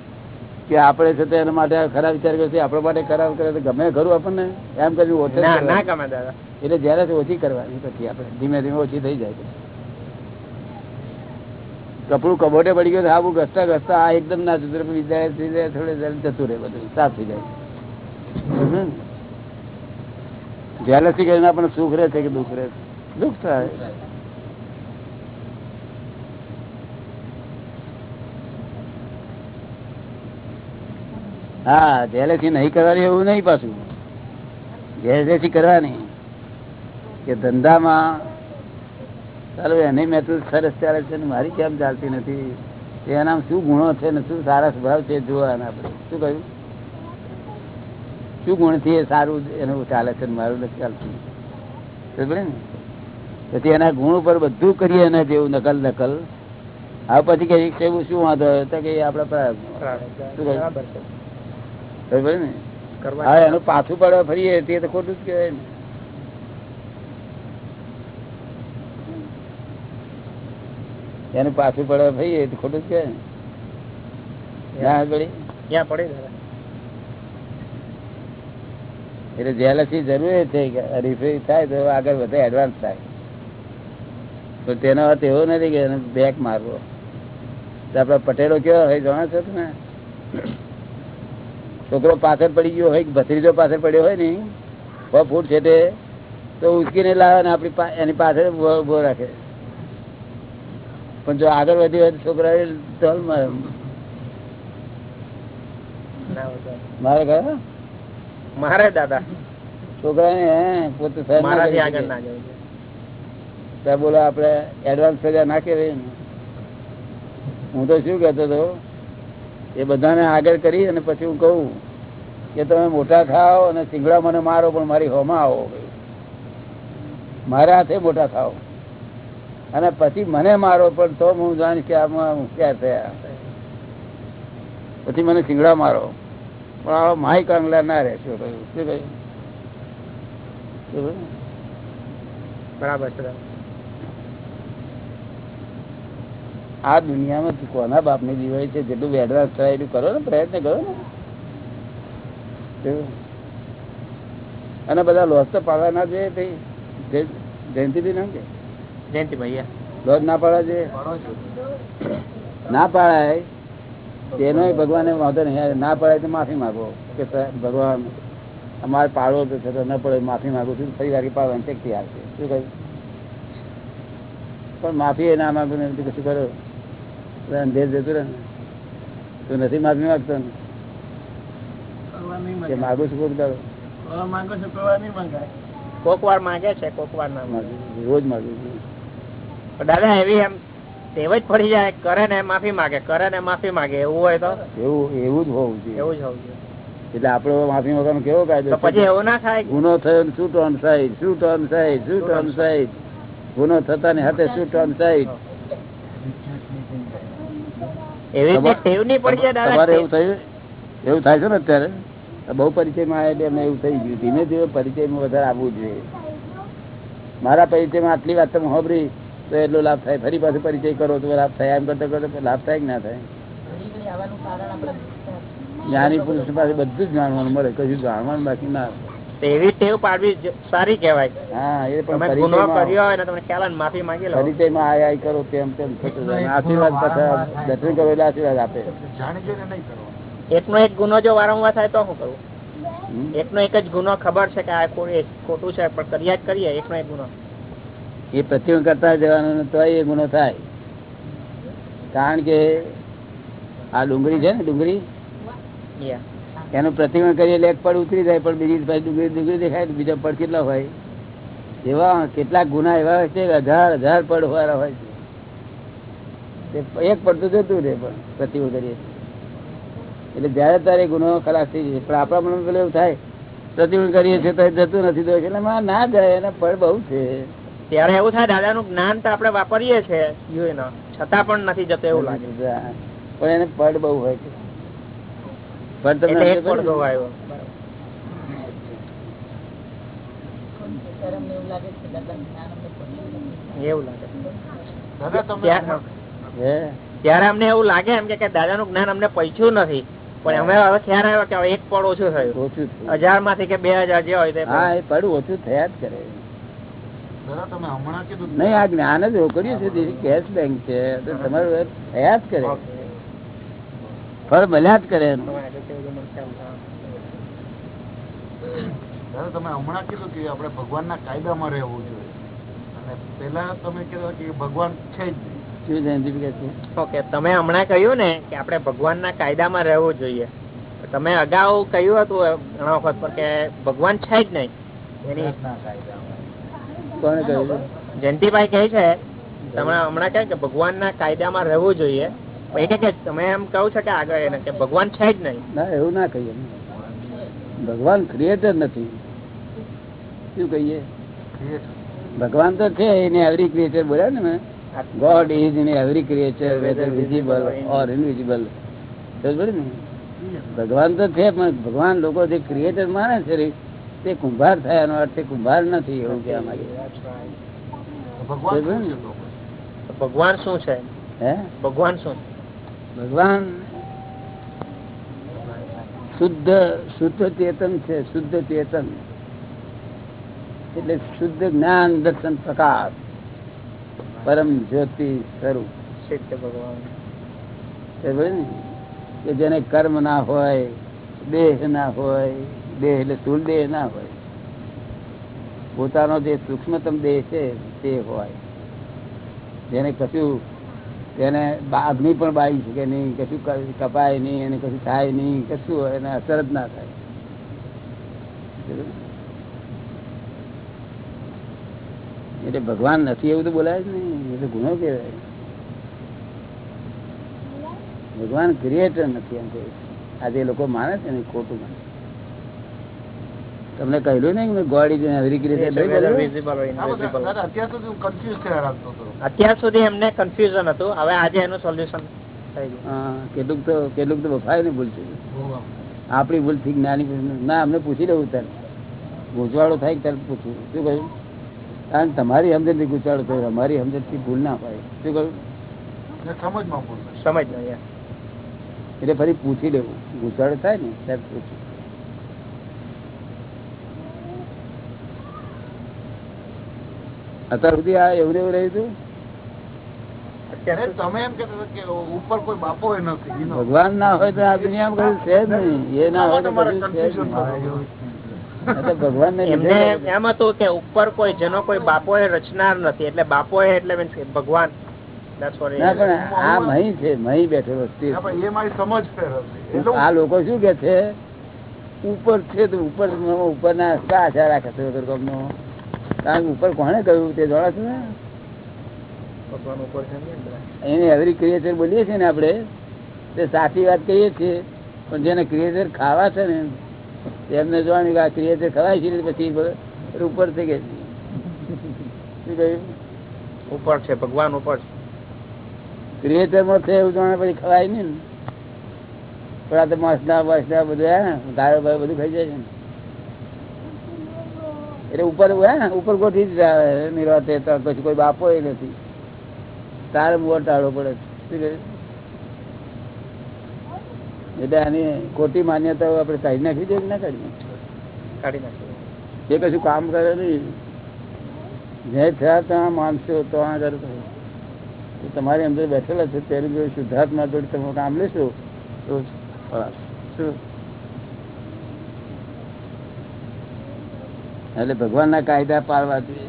કે આપણે છે એના માટે ખરાબ વિચાર કરશે આપણા માટે ખરાબ કરે તો ગમે ખરું આપણને. એમ કરી ઓછું ના ગમે દાદા. એટલે જયારે ઓછી કરવાની પછી આપણે. ધીમે ધીમે ઓછી થઈ જાય કપડું કબોટે પડી ગયું આવું ઘસતા ઘસતા આ એકદમ ના જતું જાય થોડે જતું રહે બધું સાફ થઈ જાય. જેલસી કરીને આપણને સુખ રહે છે કે દુઃખ રહે છે? દુઃખ થાય. હા જેલેસી નહીં કરવાની એવું નહીં પાછું. જેલેસી કરવાની. કે ધંધામાં, ચાલો એની તું સરસ ચાલે છે મારી કેમ ચાલતી નથી? એનામાં શું ગુણો છે ને શું સારા સ્વભાવ છે જોવાના આપણે. શું કહ્યું? શું ગુણથી એ સારું એનું ચાલે છે મારું નથી ચાલતું? સમજે ને? પછી એના ગુણ ઉપર બધું કરીએ એના જેવું નકલ નકલ. હવે પછી કે એવું શું વાંધો? તો કે આપણા શું કહ્યું? બરાબર ને? હા એનું પાછું પડવા ફરીએ તે તો ખોટું જ કહેવાય ને. એનું પાછું પડવા ફરી તો ખોટું જ? ક્યાં દાદા? એટલે જેલસી જરૂરી છે કે હરીફરી થાય તો આગળ વધે એડવાન્સ થાય. પણ તેનો અર્થ એવો નથી કે એને બેક મારવો. આપડે પટેલો કેવા હોય જાણો છો તમે? છોકરો પાછળ પડી ગયો હોય ભત્રીજો પાછળ પડ્યો હોય ને છ ફૂટ છે તે તો ઉચકીને લાવે ને આપણી એની પાછળ ઊભો રાખે. પણ જો આગળ વધી હોય છોકરા તલ મારે. ના મારે દાદા. પોતે સહન ના જોઈએ. ત્યાં બોલો આપડે એડવાન્સ સજા ના કહેવાય હું તો શું કહેતો હતો? એ બધાને આગળ કરી અને પછી હું કહું કે તમે મોટા થાઓ અને સિંગડા મને મારો, પણ મારી હોમાં આવો મારા હાથે મોટા થાઓ. અને પછી મને મારો, પણ તો હું જાણીશ કે આમાં હોશિયાર થયા. પછી મને સિંગડા મારો. પણ આવો માય કાંગલા ના રહેશો શું કહ્યું? બરાબર છે દાદા. આ દુનિયામાં તું કોના બાપની દિવાળી છે? જેટલું એડવાન્સ થાય એટલું કરો ને પ્રયત્ન કરો ને. અને બધા લોસ તો પાડવા ના જોઈએ ભાઈ જયંતિભાઈ નામ કે? જયંતિભાઈ લોસ ના પાડવા જોઈએ? ના પાડાય. તેનો ભગવાને વાંધો નહીં. ના પડાય તો માફી માગો. કે ભગવાન અમારે પાડવો તો છે તો ન પડે માફી માગું છું. ફરી વાર પાડવાની શક્તિ આવશે શું કહ્યું? પણ માફી એ ના માગું ને કશું કરો? અંધેર જતું રહે. તું નથી માફી માંગતો? ને માગું. છું કોક દાડો? કોક વાર માંગે છે કોક વાર ના માંગે. રોજ માગું છું. દાદા એવી એમ તેવ જ પડી જાય કરે ને માફી માગે કરે ને માફી માગે એવું હોય તો? એવું એવું જ હોવું જોઈએ. એવું જ હોવું જોઈએ. એટલે આપડે માફી માંગવાનો કેવો કાયદો પછી એવું ના થાય? ગુનો થયો શું shoot on sight shoot on sight shoot on sight ગુનો થતા ની હાથે શૂટ ઓન સાઈડ એવી રીતે ટેવ નહીં પડી જાય તમારે એવું થયું? એવું થાય છે ને અત્યારે? બહુ પરિચયમાં આવે એટલે એમને એવું થઈ ગયું. ધીમે ધીમે પરિચયમાં વધારે આવવું જોઈએ. મારા પરિચયમાં આટલી વાત તમે હોબરી તો એટલો લાભ થાય. ફરી પાછું પરિચય કરો તો લાભ થાય. એમ કરતો કરતા લાભ થાય કે ના થાય? જ્ઞાની પુરુષ પાસે બધું જ જાણવાનું મળે. કશું જાણવાનું બાકી ના એવી ટેવ પાડવી સારી કહેવાય. હા એ પણ ગુનો કર્યો હોય ને તમને ખ્યાલ માફી માંગી લો. પરિચયમાં આય આય કરો તેમ તેમ થતું જાય. અને આશીર્વાદ પાછા દર્શન કરો એટલે આશીર્વાદ આપે. જાણી જોઈને નહીં કરવાનું એકનો એક ગુનો જો વારંવાર થાય તો શું કરવું? એકનો એક જ ગુનો ખબર છે કે આ ખોટું છે પણ કર્યા જ કરીએ એકનો એક ગુનો. એ પ્રતિબંધ કરતા જવાનું તો એ ગુનો થાય. કારણ કે આ ડુંગળી છે ને ડુંગળી. એનું પ્રતિબંધ કરીએ એટલે એક પડ ઉતરી જાય પણ બીજી પાસે ડુંગળી ડુંગળી દેખાય બીજા પડ કેટલા હોય? એવા કેટલાક ગુના એવા હોય છે હજાર હજાર પડ વાળા હોય છે. એક પડતું જતું રહે પણ પ્રતિબંધ કરીએ એટલે જયારે તારે ગુનો ખલાસ થઈ જશે પણ આપણા મનમાં પેલું એવું થાય પ્રતિબંધ કરીએ છીએ તો જતું નથી તો એટલે માં ના જાય એના પડ બહુ છે. ત્યારે એવું થાય દાદાનું જ્ઞાન તો આપડે વાપરીએ છીએ છતાં પણ નથી જતો એવું લાગે. પણ એને પડ બહુ હોય છે. પડ તમને એક સમજ આવ્યો. એવું લાગે. દાદા તમે ત્યાં- હે? ત્યારે અમને એવું લાગે એમ કે કે દાદાનું જ્ઞાન અમને પહોંચ્યું નથી. પણ અમે હવે ખ્યાલ આવ્યો કે એક પડ ઓછું થયું? ઓછું હજારમાંથી કે બે હજાર જે હોય તે હા એ પડ ઓછું થયા જ કરે. દાદા તમે હમણાં કીધું નહીં આ જ્ઞાન જ કર્યું છે કેશ બેંક છે તો તમારું થયા જ કરે. ફળ મળ્યા જ કરે તમે હમણાં કીધું કે આપણે ભગવાનના કાયદામાં રહેવું જોઈએ. અને પેલા તમે કીધું કે ભગવાન છે જ નહીં. શું જયંતિ કે છે? ઓકે તમે હમણાં કહ્યું ને કે આપણે ભગવાનના કાયદામાં રહેવું જોઈએ. તમે અગાઉ કહ્યું હતું ઘણા વખત પર કે ભગવાન છે જ નહીં. એની કોણે કહ્યું? જયંતિભાઈ કહે છે તમે હમણાં કહે કે ભગવાનના કાયદામાં રહેવું જોઈએ. તમે એમ કહું છો કે આગળ એને કે ભગવાન છે જ નહીં. ના એવું ના કહીએ. ભગવાન ક્રિએટર નથી. શું કહીએ? ભગવાન તો છે એને એવરી ક્રિએચર બોલ્યા ને મેં. God is in every creature whether visible or invisible ને? ભગવાન તો છે પણ ભગવાન લોકો જે ક્રિએટર માને છે તે કુંભાર થયાનો અર્થ તે કુંભાર નથી એવું કહેવા માંગે. તો ભગવાન શું છે? તો ભગવાન શું? છે હે ભગવાન શુદ્ધ શુદ્ધ ચેતન છે શુદ્ધ ચેતન. એટલે શુદ્ધ જ્ઞાન દર્શન પ્રકાશ પરમ જ્યોતિ સ્વરૂપ. સિદ્ધ ભગવાન. કે જેને કર્મ ના હોય દેહ ના હોય દેહ એટલે સ્થૂળ દેહ ના હોય. પોતાનો જે સૂક્ષ્મતમ દેહ છે તે હોય. જેને કશું બા- અગ્નિ પણ બાળી શકે નહીં, કશું કપાય નહીં, એને કશું થાય નહીં, કશું એને અસર જ ના થાય. એટલે ભગવાન નથી એવું તો બોલાય જ નહીં. તો ગુનો કહેવાય. ભગવાન ક્રિએટર નથી એમ કહે આજે લોકો માને છે ને ખોટું માને તમને કહ્યું ને કે ગોડ ઇઝ અત્યાર સુધી હું કન્ફ્યુઝ થયા રાખતો હતો. અત્યાર સુધી એમને કન્ફ્યુઝન હતું. હવે આજે એનું સોલ્યુશન થઈ કેટલુંક તો કેટલુંક તો વફાય ને ભૂલ છે આપણી ભૂલથી જ્ઞાની ના અમને પૂછી લેવું તારે ગૂંચવાડો થાય ત્યારે પૂછવું. શું કહ્યું? કારણ તમારી સમજણથી ગૂંચવાડો થયો અમારી સમજણથી ભૂલ ના પાય શું કહ્યું? સમજમાં ભૂલ સમજ એટલે ફરી પૂછી લેવું. ગૂંચવાડો થાય ને ત્યારે પૂછવું. અત્યાર સુધી આ એવું એવું રહ્યું હતું અરે તમે એમ કહેતા હતા કે ઉપર કોઈ બાપો ય નથી ભગવાન ના હોય તો આ દુનિયામાં કશું છે જ નહીં. એ ના હોય તો કશું છે જ નહીં. એમ હતું કે ઉપર કોઈ જેનો કોઈ બાપો એ રચનાર નથી. એટલે બાપો એટલે ભગવાન. આ મહી છે મહી બેઠેલો છે એ મારી સમજ ફેર હતી એટલે આ લોકો શું કે છે? ઉપર છે તો ઉપર ઉપર ના આશા રાખે છે? કારણ ઉપર કોણે કહ્યું તે જાણો ને? ભગવાન ઉપર છે ને એને એવરી ક્રિએચર બોલીએ છીએ ને આપણે તે સાચી વાત કહીએ છીએ પણ જેને ક્રિએચર ખાવા છે ને એમને જોવાનું કે આ ક્રિએચર ખવાય છે પછી ઉપર થઈ ગયા શું કહ્યું? ઉપર છે ભગવાન ઉપર છે. ક્રિએચરમાં છે એવું જાણે પછી ખવાય નહીં ને. પણ આ તો મસના બસના બધું ગાયો ભાઈ બધું ખાઈ જાય છે ને. એટલે ઉપર હે ઉપર ગોઠવી જ જાય પછી કોઈ બાપો એ નથી. તારે મોર પડે એટલે આની ખોટી માન્યતાઓ આપણે કાઢી નાખી જોઈએ ના કાઢી કાઢી નાખ્યું એ કશું કામ કરે નહીં. જે થયા ત્યાં માનશો તો આગળ તો તમારી અંદર બેઠેલા છે તેની જોડે શુદ્ધાત્મા જોડે તમે કામ લેશો તો શું? એટલે ભગવાનના કાયદા પાળવા જોઈએ.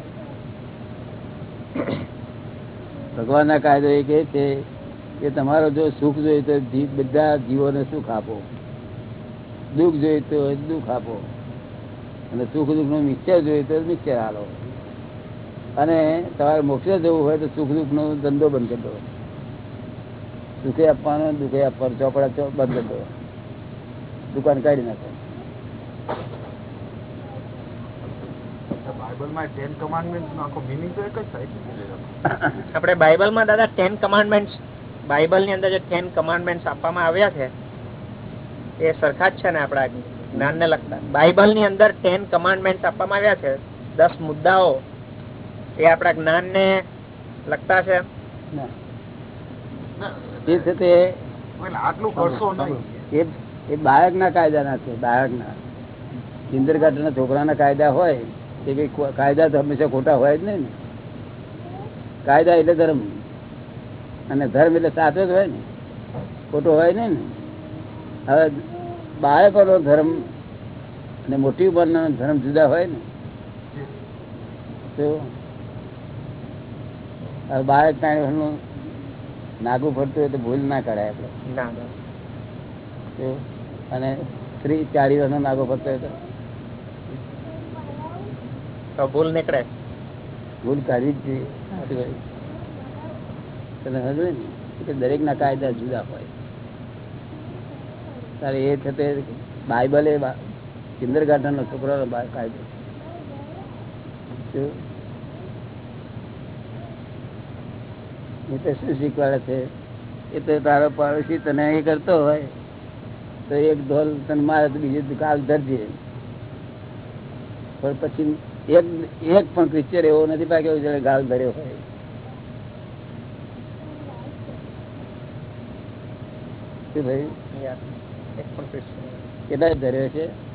ભગવાનના કાયદો એ એ છે કે તમારો જો સુખ જોઈએ તો બધા જીવોને સુખ આપો. દુઃખ જોઈએ તો દુઃખ આપો. અને સુખ દુઃખનું મિક્સર જોઈએ તો મિક્સર હાલો. અને તમારે મોક્ષે જવું હોય તો સુખ દુઃખ નો ધંધો બંધ કરી દો. સુખે આપવાનો, દુઃખે આપવાનો ચોપડા બંધ કરી દો. દુકાન કાઢી નાખો. બાઇબલમાં ટેન કમાન્ડમેન્ટ નો આખો મિનિંગ તો એક જ થાય આપણે બાઇબલમાં દાદા ટેન કમાન્ડમેન્ટ્સ બાઇબલની અંદર જે ટેન કમાન્ડમેન્ટ્સ આપવામાં આવ્યા છે એ સરખા જ છે ને આપણા જ્ઞાન ને લગતા. બાઇબલની અંદર ટેન કમાન્ડમેન્ટ્સ આપવામાં આવ્યા છે દસ મુદ્દાઓ એ આપણા જ્ઞાન ને લગતા છે. એ છે તે આટલું કરશો નહીં. એ એ બાળકના કાયદાના છે બાળકના. કિન્દર ના છોકરાના કાયદા હોય એ કઈ કાયદા તો હંમેશા ખોટા હોય જ નહીં ને. કાયદા એટલે ધર્મ. અને ધર્મ એટલે સાચો જ હોય ને. ખોટો હોય નહીં ને. હવે બાળકોનો ધર્મ અને મોટી ઉંમરનો ધર્મ જુદા હોય ને. તો હવે બાળક એનું નાગું ફરતું હોય તો ભૂલ ના કરાય આપણે. અને સ્ત્રી ચારી વર્ષનો નાગો ફરતો હોય તો તો ભૂલ નીકળે. ભૂલ કાઢવી જ જોઈએ કે કાયદા જુદા હોય. તારે એ છે તે બાઇબલ એ કિન્દર ગાર્ડન નો છોકરાનો કાયદો એ તો શું શીખવાડે છે? એ તો તારો પાડોશી તને એ કરતો હોય તો એક ઢોલ તને મારે બીજું કાલ ધરજે. પણ પછી એક એક પણ પિક્ચર એવો નથી પાક્યો જેને ગાલ ધર્યો હોય. શું ભાઈ. કેટલા ધર્યો છે?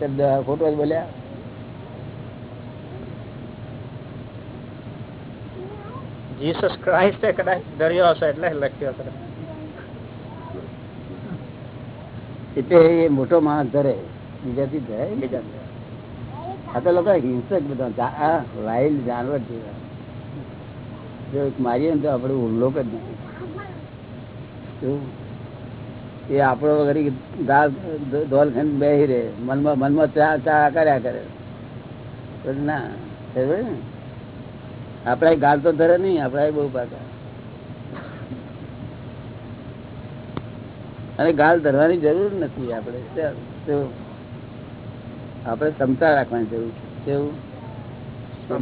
શબ્દ ખોટો જ બોલ્યા? જીસસ ક્રાઇસ્ટે કદાચ ધર્યો હશે એટલે લખ્યો હશે. એટલે એ મોટો માણસ ધરે, બીજાથી ધરે બીજા આ તો લોકો હિંસક બધા આ જાનવર જેવા. જો મારીએ ને તો આપણે હુમલો જ નહીં? એ આપણો વગર ગાળ ધોલ ખાઈને બેહી રહે. મનમાં મનમાં ચા ચા કર્યા કરે. ના ને? આપણા ગાળ તો ધરે નહીં આપણા બહુ પાકા. અને ગાલ ધરવાની જરૂર નથી આપણે. આપણે ક્ષમતા રાખવાની જરૂર છે. કેવું?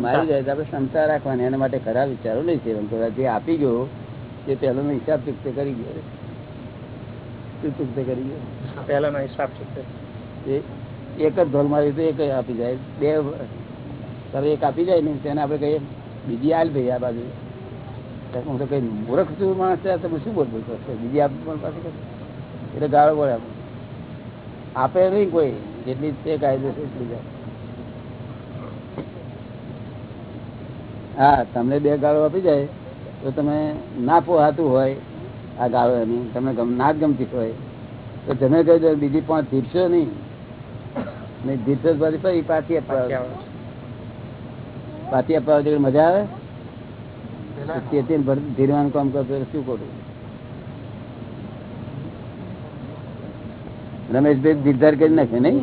મારી જાય તો આપણે ક્ષમતા રાખવાની એના માટે ખરા વિચારો નહીં સેવન કરવા જે આપી ગયો તે પહેલો હિસાબ ચૂકતે કરી ગયો ચૂકતે કરી ગયો? પહેલાનો હિસાબ એ એક જ ધોલ મારી તો એક આપી જાય. બે તારે એક આપી જાય ને તેને આપણે કહીએ બીજી આલ ભાઈ આ બાજુ. હું તો કઈ મૂર્ખ છું માણસ છે તમે શું બોલ બોલ કરશો બીજી આપ પણ કરશો એટલે ગાળો પડે આપે. નહીં કોઈ જેટલી તે કાયદેસર એટલી જાય. હા તમને બે ગાળો આપી જાય તો તમે ના પોહાતું હોય આ ગાળો એની. તમને ગમ ના ગમતી હોય. તો તમે કહી દો બીજી પાંચ ધીરશો નહીં. નહીં ધીરશો તો પછી પાછી આપવા પાછી આપવા મજા આવે? તેથી ધીરવાનું કામ કરતો શું કરું રમેશભાઈ દીરધાર કરી નાખે નઈ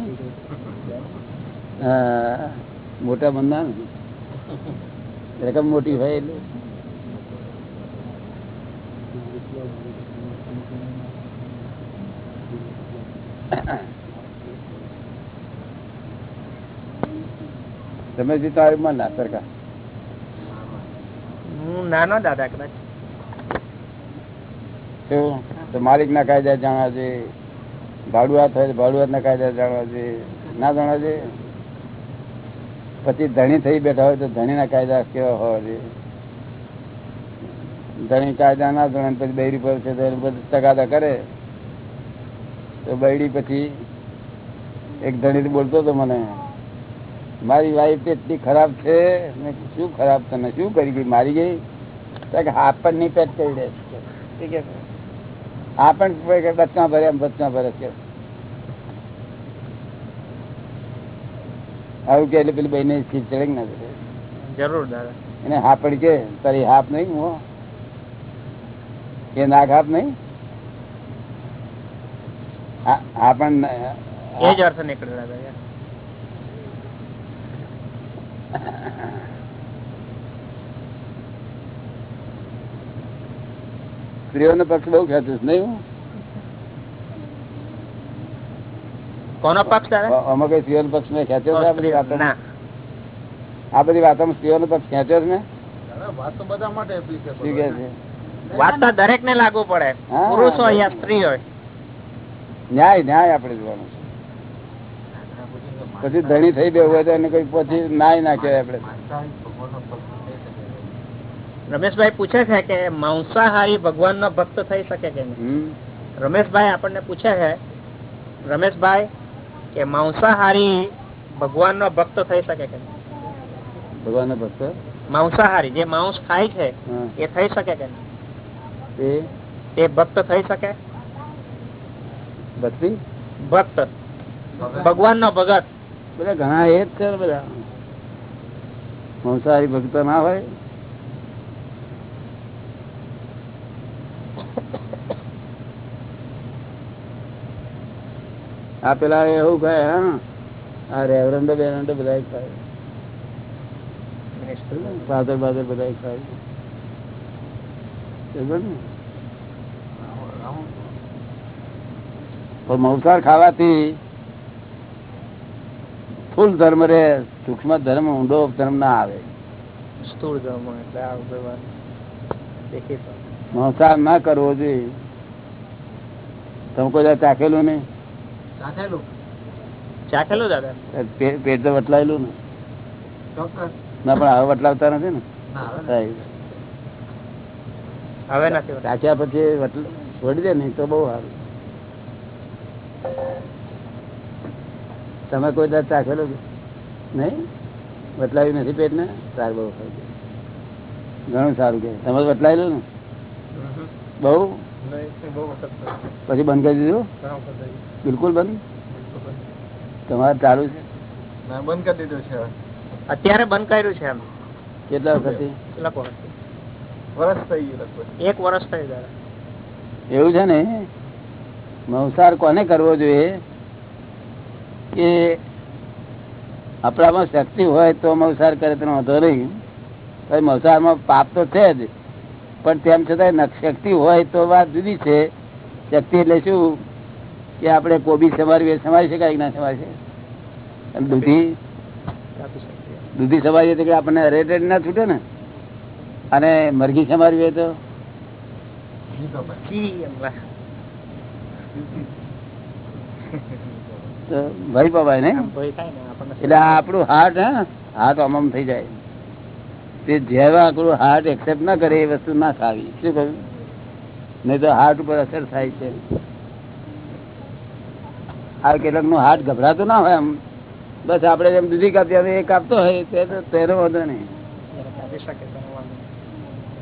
મોટા બંધા રકમ મોટી હોય એટલે. રમેશજી તારી માં ના સરકાર હું નાનો દાદા કદાચ. માલિક ના કાયદા જાણવા જોઈએ. ભાડુઆત હોય તો ભાડુઆત ના કાયદા જાણવા જોઈએ. ના જાણવા જોઈએ? પછી ધણી થઈ બેઠા હોય તો ધણી ના કાયદા કેવા હોવા જોઈએ? ધણી કાયદા ના જાણે પછી બૈરી પર છે તગાદા કરે. તો બૈડી પછી એક ધણી બોલતો હતો મને, મારી વાઈફ એટલી ખરાબ છે. મેં શું ખરાબ તને શું કરી ગઈ? મારી ગઈ? નહીં પેટ કરી દે છે. આ પણ બચકા ભરે બચકા ભરે છે. આવું કે એટલે પેલી બહેને ચીજ ચડે ના જરૂર એને હા પડી કે તારી હાફ નહીં હું? એ નાગ હાપ નહીં? હા પણ એ જ અર્થ નીકળે દાદા યાર. સ્ત્રીઓનો પક્ષ બહુ ખેંચું નહીં હું? કોનો પક્ષ આમાં કઈ સ્ત્રીઓનો પક્ષ મેં ખેંચ્યો આ બધી વાતો ના આ બધી વાતોમાં સ્ત્રીઓનો પક્ષ ખેંચ્યો છે ને? દાદા, વાત તો બધા માટે applicable શું કે હોય ને. છે? વાત તો દરેક ને લાગુ પડે. હા. પુરુષ હોય યા સ્ત્રી હોય. ન્યાય ન્યાય આપણે જોવાનું પછી ધણી થઈ ગયો હોય તો એને કોઈ પછી નાય ના કહેવાય આપણે માંસાહારી ભગવાનનો ભક્ત થઈ શકે છે. રમેશભાઈ પૂછે છે કે માંસાહારી ભગવાન નો ભક્ત થઈ શકે કે નહીં? હમ. રમેશભાઈ આપણને પૂછે છે રમેશભાઈ કે માંસાહારી ભગવાન નો ભક્ત થઈ શકે કે નહીં? ભગવાન ભક્ત? માંસાહારી જે માંસ ખાય છે એ થઈ શકે કે એ? એ ભક્ત થઈ શકે? ભક્તિ? ભક્ત. ભગવાન. નો ભગત. બધા ઘણા એ જ છે બધા. માંસાહારી ભક્ત ના હોય. આ પેલા એવું કહે હા આ રેવરંડો બેરંડો બધા ખાય. ફાધર બાધર બધા ખાય? પણ મંસાહાર ખાવાથી ફૂલ ધર્મ રે સૂક્ષ્મ ધર્મ ઊંડો ધર્મ ના આવે. સ્થૂળ ધર્મ એટલે ભગવાન ના કરવો જોઈએ. તમે કોઈ ચાખેલું નહીં. ચાખેલું? ચાખેલું દાદા. પેટ તો વટલાયેલું ને. ના પણ હવે વટલાવતા નથી ને. હવે. નથી ચાખ્યા પછી છોડી દે નહીં તો બહુ સારું. તમે કોઈ દાડો ચાખેલું નહીં? વટલાવ્યું નથી પેટ ને સારું બહુ ઘણું સારું કે તમે વટલાયેલું ને? બહુ? પછી બંધ કરી દીધું. બિલકુલ બંધ? તમારે ચાલુ છે? બંધ કરી દીધું છે અત્યારે બંધ કર્યું છે એમ. કેટલા વખત વરસ થઈ ગયું એક વર્ષ થઈ ગયા એવું છે ને? સંસાર કોને કરવો જોઈએ? કે આપણામાં શક્તિ હોય તો મંસાર કરે તેનો વાંધો નહીં. મંસારમાં પાપ તો છે જ. પણ તેમ છતાં શક્તિ હોય તો વાત જુદી છે. શક્તિ એટલે શું? કે આપણે કોબી સમારવી સમારી શકાય કે ના સમારી શકાય? દૂધી દૂધી સમારીએ તો આપણને રેડ ના છૂટે ને? અને મરઘી સમારવી તો? ભાઈ. પવાય ને? એટલે આપણું હાર્ટ હા? હાર્ટ અમમ આમ થઈ જાય. તે જેવા આપણું હાર્ટ એક્સેપ્ટ ના કરે એ વસ્તુ ના ખાવી શું કહ્યું? નહીં તો હાર્ટ ઉપર અસર થાય છે. આ કેટલાક હાર્ટ ગભરાતું ના હોય એમ બસ આપણે જેમ દૂધી કાપતી હોય એ કાપતો હોય, તે તેનો વાંધો નહીં.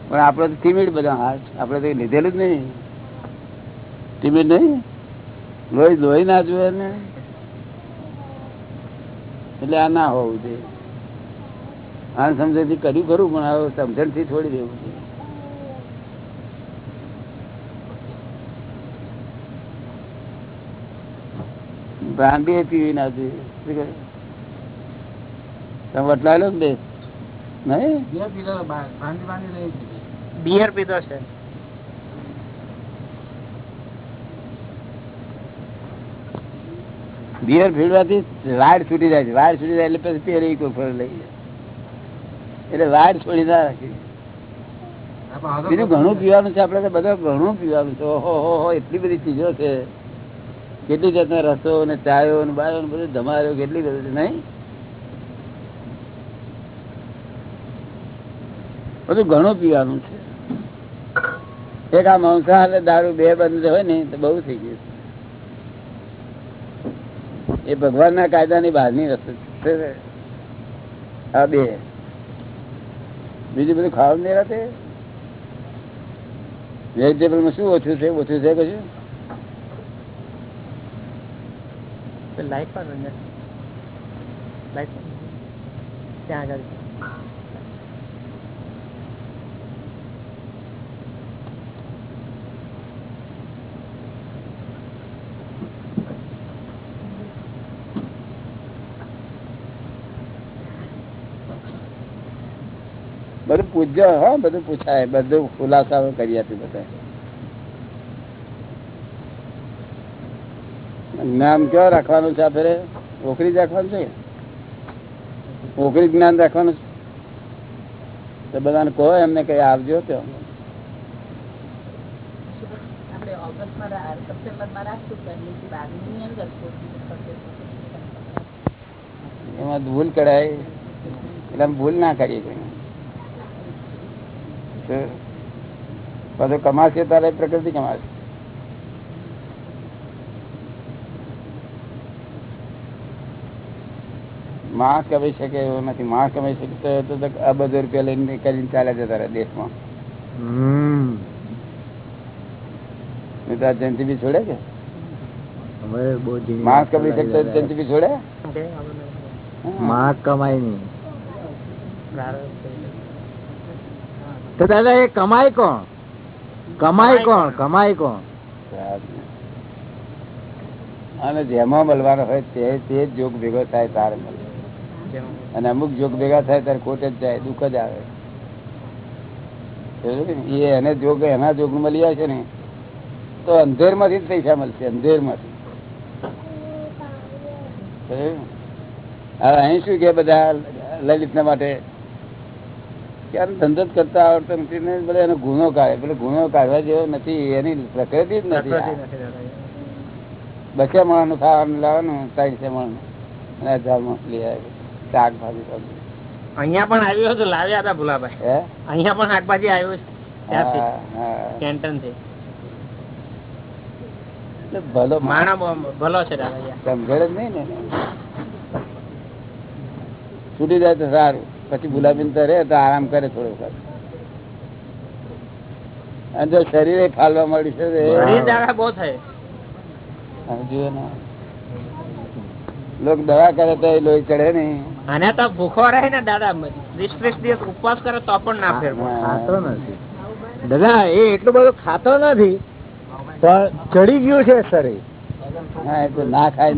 પણ આપણે તો ટીમિડ બધા હાર્ટ આપણે તો લીધેલું જ નહીં. ટીમિડ નહીં? લોહી લોહી ના જોવે ને. એટલે આ ના હોવું જોઈએ. આ સમજણથી કર્યું ખરું પણ હવે સમજણથી છોડી દેવું છે. બ્રાન્ડી પીવી ના જોઈએ શું કહે? તમે વટલાયેલો ને નહીં. બિયર પીધો છે. બિયર પીવડાથી લાડ છૂટી જાય છે. વાડ છૂટી જાય એટલે પછી પેરી કોઈ ફળ લઈ જાય. એટલે વાડ છોડી ના રાખી. બીજું ઘણું પીવાનું છે આપડે બધા ઘણું પીવાનું છે. ઓહો હો એટલી બધી ચીજો છે. કેટલી જાતના રસો ને ચાયો ને બાયો ને બધું ધમાયો કેટલી બધું નહીં? બધું ઘણું પીવાનું છે. એક આ માંસાહાર દારૂ બે બંધ હોય ને તો બહુ થઈ ગયું એ ભગવાનના કાયદાની બહારની રસો છે. આ બે. બીજું બધું ખાવાનું નહીં રાતે? વેજીટેબલમાં શું ઓછું છે? ઓછું છે કશું? લાઈટ પણ ત્યાં આગળ બધું પૂછજો હા બધું પૂછાય બધું ખુલાસા કરી આપી બધા નામ ક્યાં રાખવાનું છે આપડે ઓખરી જ રાખવાનું છે? ઓખરી જ્ઞાન રાખવાનું છે? તો બધાને કહો એમને કઈ આવજો કરશે. એમાં ભૂલ કરાય એટલે ભૂલ ના કરીએ કોઈ. તો પાછું કમાશે તારે પ્રકૃતિ કમાશે. માણસ કમાઈ શકે એવો નથી. માણસ કમાઈ શકતો તો તો રૂપિયા લઈને કરીને ચાલ્યા જતા રહે દેશમાં. તો જયંતિ બી છોડે કે માણસ કમાઈ શકતો જયંતિ બી છોડે. માણસ કમાય નહીં. તો દાદા એ કમાય કોણ? કમાય કોણ? કમાય કોણ? અને જેમાં મળવાનો હોય તે તે જ જોગ ભેગો થાય તારે મળે. અને અમુક જોગ ભેગા થાય ત્યારે ખોટ જ જાય દુઃખ જ આવે. એ એને જોગ એના જોગ મળી જાય છે ને તો અંધેરમાંથી જ પૈસા મળશે અંધેરમાંથી? હવે અહીં શું કે બધા લલિત ના માટે? કે ધંધો કરતા આવડતો નથી ને બધા એનો ગુનો કાઢે. પેલો ગુનો કાઢવા જેવો નથી એની પ્રકૃતિ જ નથી. બસે માણસનું ખાવાનું લાવવાનું ત્રણસે માણસનું અને લઈ આવે શાકભાજી બધું. અહીંયા પણ આવ્યો હતો લાવ્યા હતા ભુલાભાઈ. અહીંયા પણ શાકભાજી આવ્યો છે. કેન્ટનથી ભલો માણા ભલો છે સમજણ જ નહીં ને. છૂટી જાય તો સારું. પછી ગુલાબી તો રહે તો આરામ કરે થોડો વખત અને જો શરીરે ફાલવા મળ્યું છે જુઓ ને. લોક દવા કરે તો એ લોહી ચડે નહીં. અને તો ભૂખો રહે ને દાદા ત્રીસ ત્રીસ દિવસ ઉપવાસ કરે તો પણ ના ફેર ખાતો નથી. દાદા એ એટલું બધું ખાતો નથી પણ ચડી ગયું છે શરીર. ના ખાય.